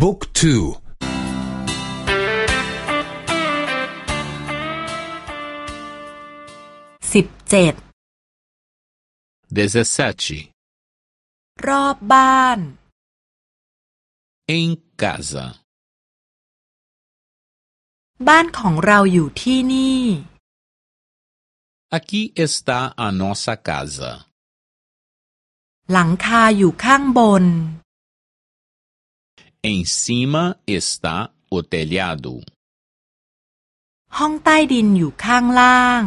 บุ๊กทูสิบเจ็ด dezessete รอบบ้าน em casa บ้านของเราอยู่ที่นี่ aqui está a nossa casa หลังคาอยู่ข้างบน em cima está o telhado ห้องใต้ดินอยู่ข้างล่าง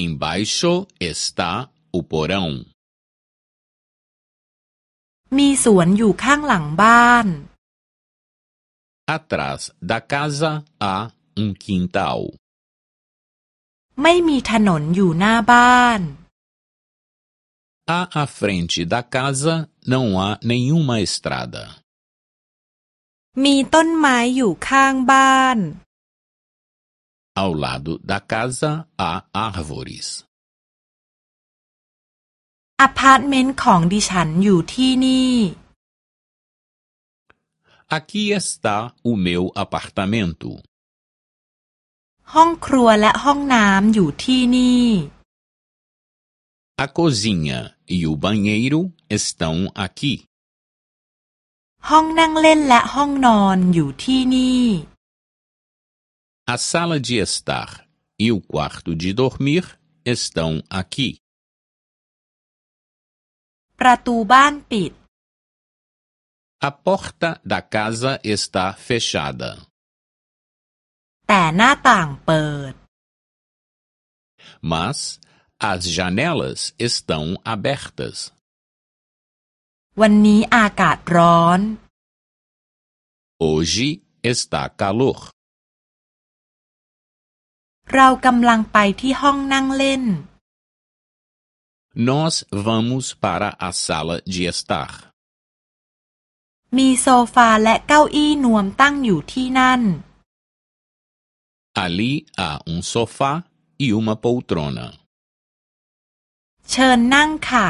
embaixo está o porão มีสวนอยู่ข้างหลังบ้าน atrás da casa há um quintal ไม่มีถนนอยู่หน้าบ้าน à à frente da casa não há nenhuma estrada มีต้นไม้อยู่ข้างบ้าน ao lado da casa há árvores อพาร์ตเมนต์ของดิฉันอยู่ที่นี่ aqui está o meu apartamento ห้องครัวและห้องน้ำอยู่ที่นี่ a cozinha e o banheiro estão aqui ห้องนั่งเล่นและห้องนอนอยู่ที่นี่ a sala de estar e o quarto de dormir estão aqui ประตูบ้านปิด a porta da casa está fechada แต่หน้าต่างเปิด mas as janelas estão abertas วันนี้อากาศร้อน hoje está calor เรากำลังไปที่ห้องนั่งเล่น nós vamos para a sala de estar มีโซฟาและเก้าอี้นวมตั้งอยู่ที่นั่น ali há um sofá e uma poltrona เชิญนั่งค่ะ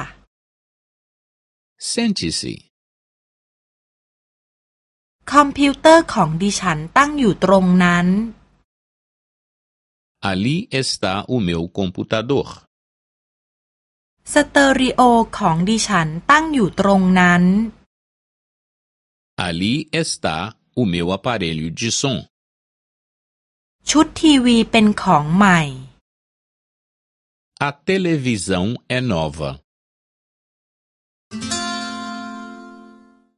sente-se คอมพิวเตอร์ของดิฉันตั้งอยู่ตรงนั้น ali está o meu computador สเตอริโอของดิฉันตั้งอยู่ตรงนั้น ali está o meu aparelho de som ชุดทีวีเป็นของใหม่ a televisão é nova